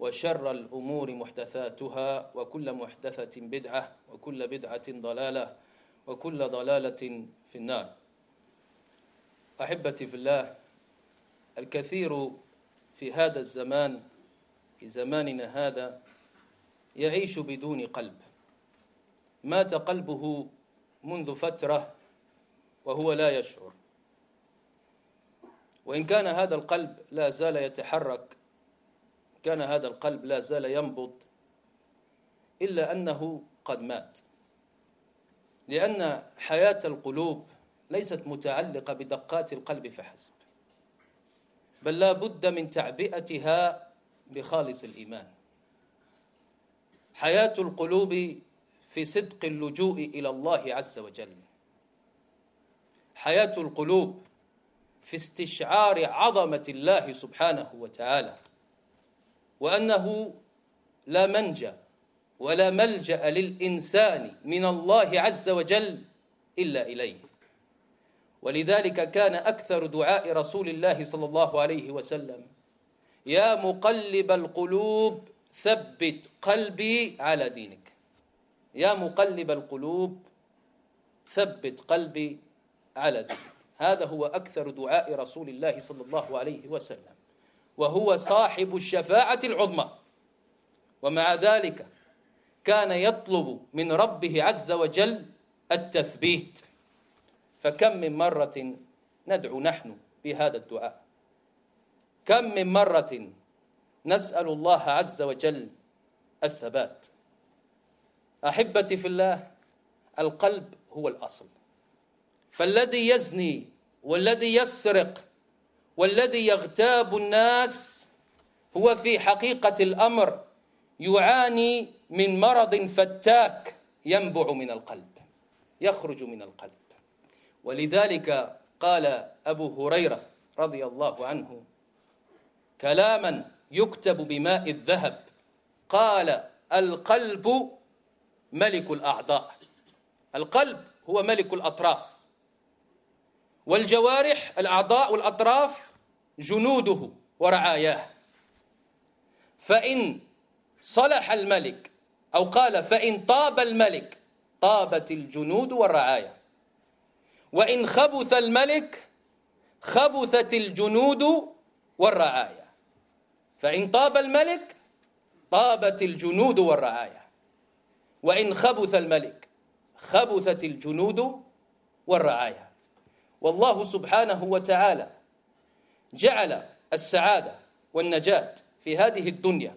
وشر الأمور محدثاتها وكل محدثة بدعة وكل بدعة ضلالة وكل ضلالة في النار. أحبتي في الله الكثير في هذا الزمان في زماننا هذا يعيش بدون قلب. مات قلبه منذ فترة وهو لا يشعر. وإن كان هذا القلب لا زال يتحرك كان هذا القلب لا زال ينبض إلا أنه قد مات. لأن حياة القلوب ليست متعلقة بدقات القلب فحسب بل لا بد من تعبئتها بخالص الإيمان. حياة القلوب في صدق اللجوء إلى الله عز وجل. حياة القلوب في استشعار عظمة الله سبحانه وتعالى. وأنه لا منجى ولا ملجأ للإنسان من الله عز وجل إلا إليه. ولذلك كان أكثر دعاء رسول الله صلى الله عليه وسلم يا مقلب القلوب ثبت قلبي على دينك. يا مقلب القلوب ثبت قلبي على دينك. هذا هو أكثر دعاء رسول الله صلى الله عليه وسلم. وهو صاحب الشفاعة العظمى. ومع ذلك كان يطلب من ربه عز وجل التثبيت. فكم من مرة ندعو نحن بهذا الدعاء؟ كم من مرة نسأل الله عز وجل الثبات؟ أحبتي في الله القلب هو الأصل. فالذي يزني والذي يسرق والذي يغتاب الناس هو في حقيقة الأمر يعاني من مرض فتاك ينبع من القلب يخرج من القلب. ولذلك قال أبو هريرة رضي الله عنه كلاما يكتب بماء الذهب قال القلب ملك الأعضاء القلب هو ملك الأطراف والجوارح الأعضاء والأطراف جنوده ورعاياه. فإن صلح الملك أو قال فإن طاب الملك طابت الجنود والرعايا. وإن خبث الملك خبثت الجنود والرعايا. فإن طاب الملك طابت الجنود والرعايا. وإن خبث الملك خبثت الجنود والرعايا. والله سبحانه وتعالى جعل السعادة والنجاة في هذه الدنيا.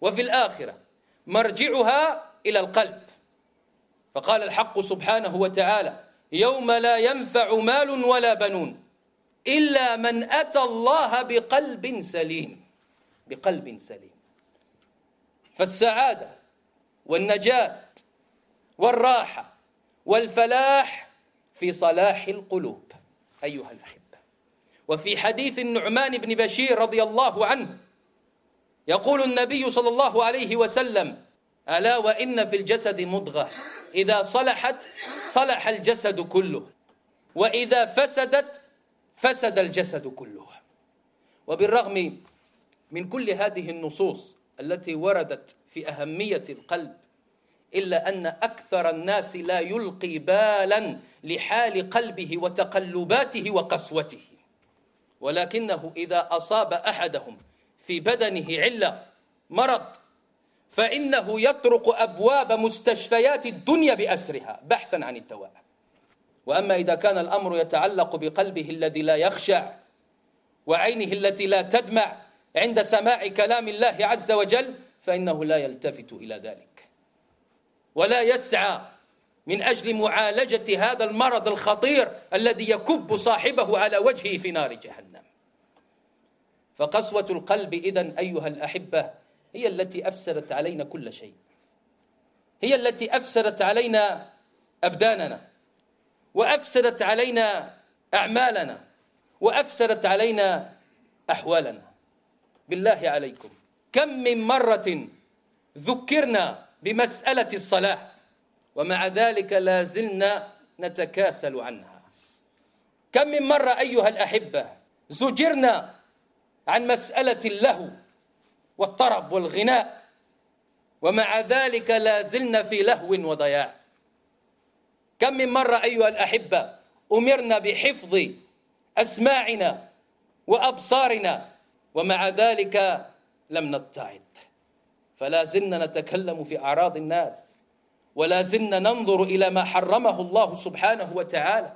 وفي الآخرة مرجعها إلى القلب. فقال الحق سبحانه وتعالى يوم لا ينفع مال ولا بنون إلا من أتى الله بقلب سليم. بقلب سليم. فالسعادة والنجاة والراحة والفلاح في صلاح القلوب. أيها الأحبة وفي حديث النعمان بن بشير رضي الله عنه يقول النبي صلى الله عليه وسلم ألا وإن في الجسد مضغة إذا صلحت صلح الجسد كله وإذا فسدت فسد الجسد كله. وبالرغم من كل هذه النصوص التي وردت في أهمية القلب إلا أن أكثر الناس لا يلقي بالا لحال قلبه وتقلباته وقسوته. ولكنه إذا أصاب أحدهم في بدنه علة مرض فإنه يطرق أبواب مستشفيات الدنيا بأسرها بحثا عن الدواء. وأما إذا كان الأمر يتعلق بقلبه الذي لا يخشع وعينه التي لا تدمع عند سماع كلام الله عز وجل فإنه لا يلتفت إلى ذلك. ولا يسعى من أجل معالجة هذا المرض الخطير الذي يكب صاحبه على وجهه في نار جهنم. فقسوة القلب إذن أيها الأحبة هي التي أفسدت علينا كل شيء. هي التي أفسدت علينا أبداننا وأفسدت علينا أعمالنا وأفسدت علينا أحوالنا. بالله عليكم. كم من مرة ذكرنا بمسألة الصلاة؟ ومع ذلك لا زلنا نتكاسل عنها. كم من مرة أيها الأحبة زجرنا عن مسألة اللهو والطرب والغناء ومع ذلك لا زلنا في لهو وضياع. كم من مرة أيها الأحبة أمرنا بحفظ أسماعنا وأبصارنا ومع ذلك لم نتعظ فلا زلنا نتكلم في أعراض الناس. ولا زلنا ننظر إلى ما حرمه الله سبحانه وتعالى.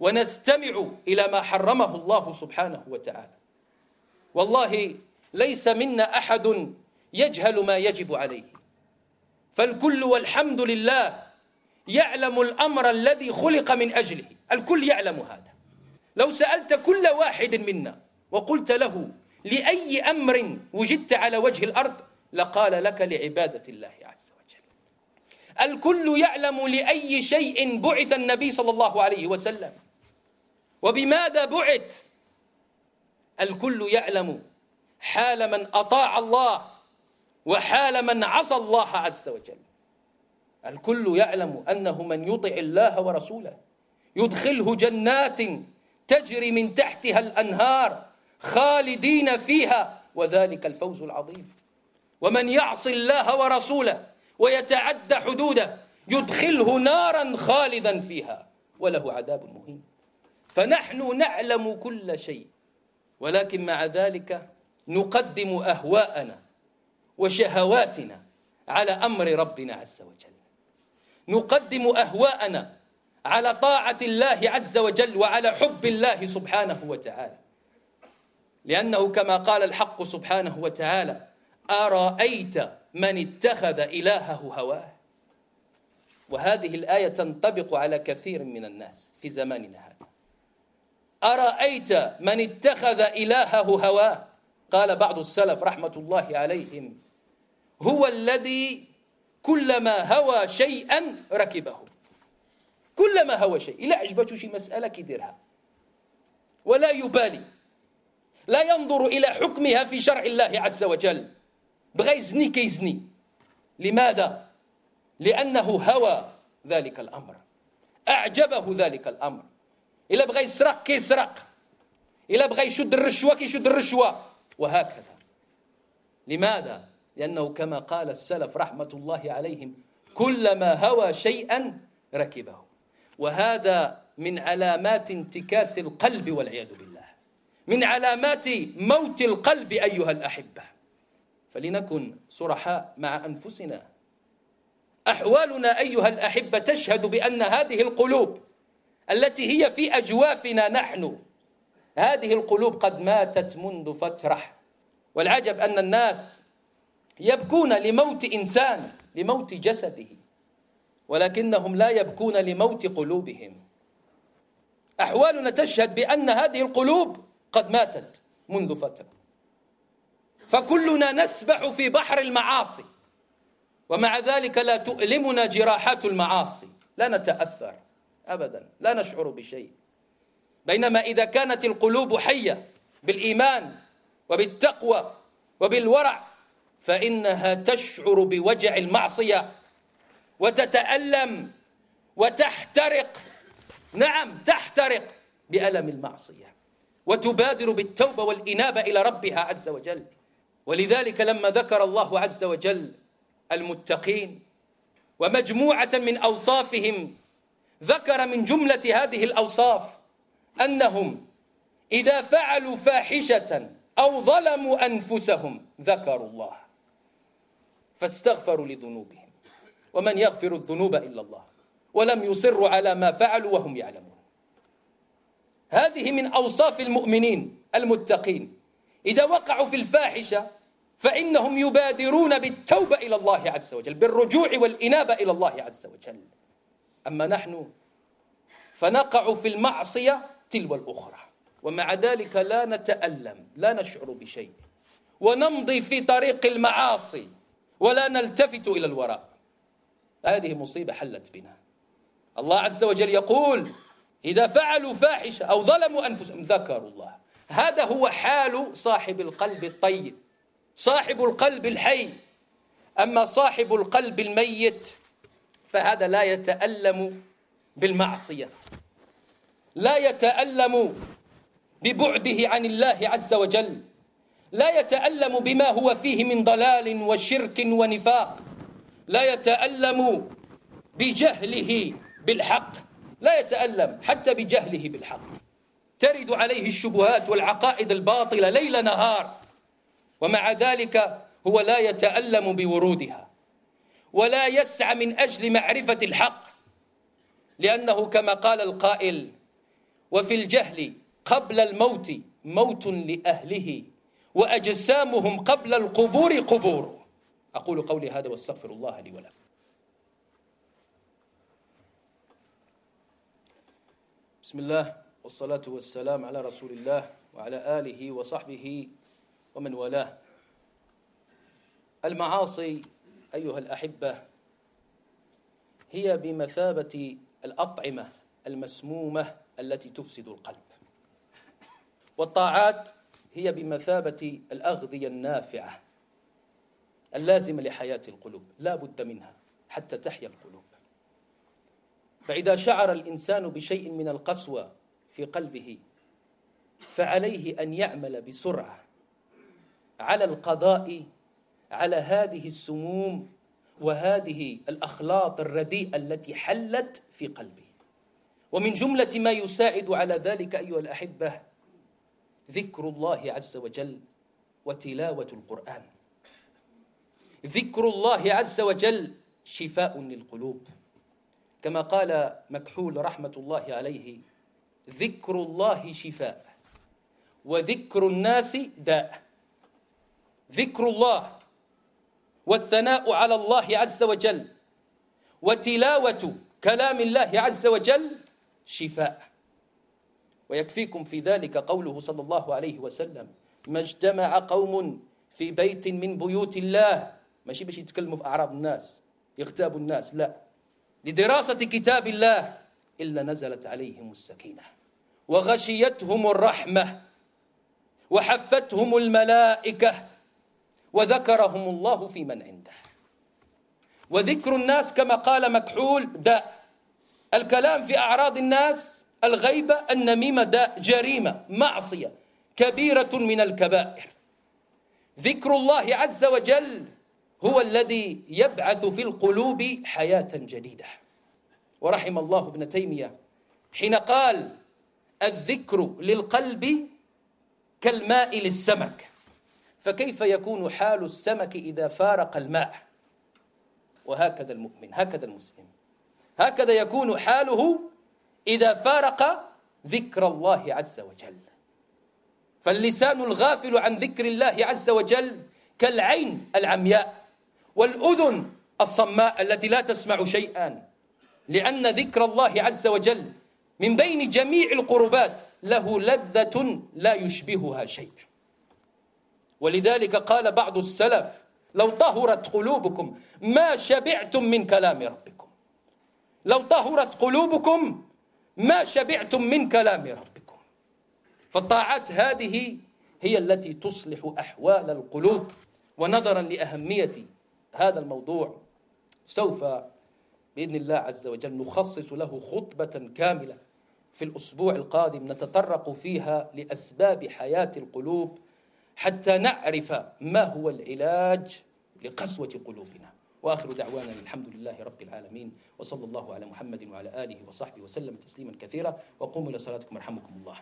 ونستمع إلى ما حرمه الله سبحانه وتعالى. والله ليس منا أحد يجهل ما يجب عليه. فالكل والحمد لله يعلم الأمر الذي خلق من أجله. الكل يعلم هذا. لو سألت كل واحد منا وقلت له لأي أمر وجدت على وجه الأرض لقال لك لعبادة الله عز الكل يعلم لأي شيء بعث النبي صلى الله عليه وسلم. وبماذا بعث؟ الكل يعلم حال من أطاع الله وحال من عصى الله عز وجل. الكل يعلم أنه من يطع الله ورسوله يدخله جنات تجري من تحتها الأنهار خالدين فيها وذلك الفوز العظيم. ومن يعص الله ورسوله ويتعدى حدوده يدخله نارا خالدا فيها وله عذاب مهين. فنحن نعلم كل شيء ولكن مع ذلك نقدم أهواءنا وشهواتنا على أمر ربنا عز وجل. نقدم أهواءنا على طاعة الله عز وجل وعلى حب الله سبحانه وتعالى. لأنه كما قال الحق سبحانه وتعالى أرأيت من اتخذ إلهه هواه. وهذه الآية تنطبق على كثير من الناس في زماننا هذا. أرأيت من اتخذ إلهه هواه؟ قال بعض السلف رحمة الله عليهم هو الذي كلما هوى شيئا ركبه. كلما هوى شيء. إلا عجبته شي مسألة كيديرها ولا يبالي. لا ينظر إلى حكمها في شرع الله عز وجل. بغى يزني كيزني لماذا؟ لأنه هوى ذلك الأمر. أعجبه ذلك الأمر. إلا بغى يسرق كيسرق إلا بغى يشد الرشوة كيشد الرشوة. وهكذا. لماذا؟ لأنه كما قال السلف رحمة الله عليهم كلما هوى شيئا ركبه. وهذا من علامات انتكاس القلب والعياذ بالله. من علامات موت القلب أيها الأحبة. فلنكن صرحاء مع أنفسنا. أحوالنا أيها الأحبة تشهد بأن هذه القلوب التي هي في أجوافنا نحن هذه القلوب قد ماتت منذ فترة. والعجب أن الناس يبكون لموت إنسان لموت جسده ولكنهم لا يبكون لموت قلوبهم. أحوالنا تشهد بأن هذه القلوب قد ماتت منذ فترة. فكلنا نسبح في بحر المعاصي. ومع ذلك لا تؤلمنا جراحات المعاصي. لا نتأثر أبدا لا نشعر بشيء. بينما إذا كانت القلوب حية بالإيمان وبالتقوى وبالورع فإنها تشعر بوجع المعصية وتتألم وتحترق. نعم تحترق بألم المعصية. وتبادر بالتوبة والإنابة إلى ربها عز وجل. ولذلك لما ذكر الله عز وجل المتقين ومجموعة من أوصافهم ذكر من جملة هذه الأوصاف أنهم إذا فعلوا فاحشة أو ظلموا أنفسهم ذكروا الله فاستغفروا لذنوبهم ومن يغفر الذنوب إلا الله ولم يصروا على ما فعلوا وهم يعلمون. هذه من أوصاف المؤمنين المتقين. إذا وقعوا في الفاحشة فإنهم يبادرون بالتوبة إلى الله عز وجل بالرجوع والإنابة إلى الله عز وجل. أما نحن فنقع في المعصية تلو الأخرى ومع ذلك لا نتألم لا نشعر بشيء ونمضي في طريق المعاصي ولا نلتفت إلى الوراء. هذه مصيبة حلت بنا. الله عز وجل يقول إذا فعلوا فاحشة أو ظلموا أنفسهم ذكروا الله. هذا هو حال صاحب القلب الطيب صاحب القلب الحي. أما صاحب القلب الميت فهذا لا يتألم بالمعصية لا يتألم ببعده عن الله عز وجل لا يتألم بما هو فيه من ضلال وشرك ونفاق لا يتألم بجهله بالحق لا يتألم حتى بجهله بالحق. ترد عليه الشبهات والعقائد الباطلة ليل نهار. ومع ذلك هو لا يتألم بورودها ولا يسعى من أجل معرفة الحق لأنه كما قال القائل وفي الجهل قبل الموت موت لأهله وأجسامهم قبل القبور قبور. أقول قولي هذا واستغفر الله لي ولكم. بسم الله. والصلاة والسلام على رسول الله وعلى آله وصحبه ومن والاه. المعاصي أيها الأحبة هي بمثابة الأطعمة المسمومة التي تفسد القلب. والطاعات هي بمثابة الأغذية النافعة اللازمة لحياة القلوب لا بد منها حتى تحيا القلوب. فإذا شعر الإنسان بشيء من القسوة في قلبه فعليه أن يعمل بسرعة على القضاء على هذه السموم وهذه الأخلاط الرديئة التي حلت في قلبه. ومن جملة ما يساعد على ذلك أيها الأحبة ذكر الله عز وجل وتلاوة القرآن. ذكر الله عز وجل شفاء للقلوب. كما قال مكحول رحمة الله عليه ذكر الله شفاء وذكر الناس داء. ذكر الله والثناء على الله عز وجل وتلاوة كلام الله عز وجل شفاء. ويكفيكم في ذلك قوله صلى الله عليه وسلم ما اجتمع قوم في بيت من بيوت الله. ماشي باش يتكلموا في أعراض الناس يغتابوا الناس لا. لدراسة كتاب الله إلا نزلت عليهم السكينة. وغشيتهم الرحمة وحفتهم الملائكة وذكرهم الله في من عنده. وذكر الناس كما قال مكحول داء. الكلام في أعراض الناس الغيبة النميمة داء جريمة معصية كبيرة من الكبائر. ذكر الله عز وجل هو الذي يبعث في القلوب حياة جديدة. ورحم الله ابن تيمية حين قال الذكر للقلب كالماء للسمك. فكيف يكون حال السمك إذا فارق الماء؟ وهكذا المؤمن هكذا المسلم. هكذا يكون حاله إذا فارق ذكر الله عز وجل. فاللسان الغافل عن ذكر الله عز وجل كالعين العمياء والأذن الصماء التي لا تسمع شيئا. لأن ذكر الله عز وجل من بين جميع القربات له لذة لا يشبهها شيء. ولذلك قال بعض السلف لو طهرت قلوبكم ما شبعتم من كلام ربكم. لو طهرت قلوبكم ما شبعتم من كلام ربكم. فالطاعات هذه هي التي تصلح أحوال القلوب ونظرا لأهمية هذا الموضوع. سوف بإذن الله عز وجل نخصص له خطبة كاملة. في الأسبوع القادم نتطرق فيها لأسباب حياة القلوب حتى نعرف ما هو العلاج لقسوة قلوبنا. وآخر دعوانا الحمد لله رب العالمين وصلى الله على محمد وعلى آله وصحبه وسلم تسليما كثيرا وقوموا إلى صلاتكم يرحمكم الله.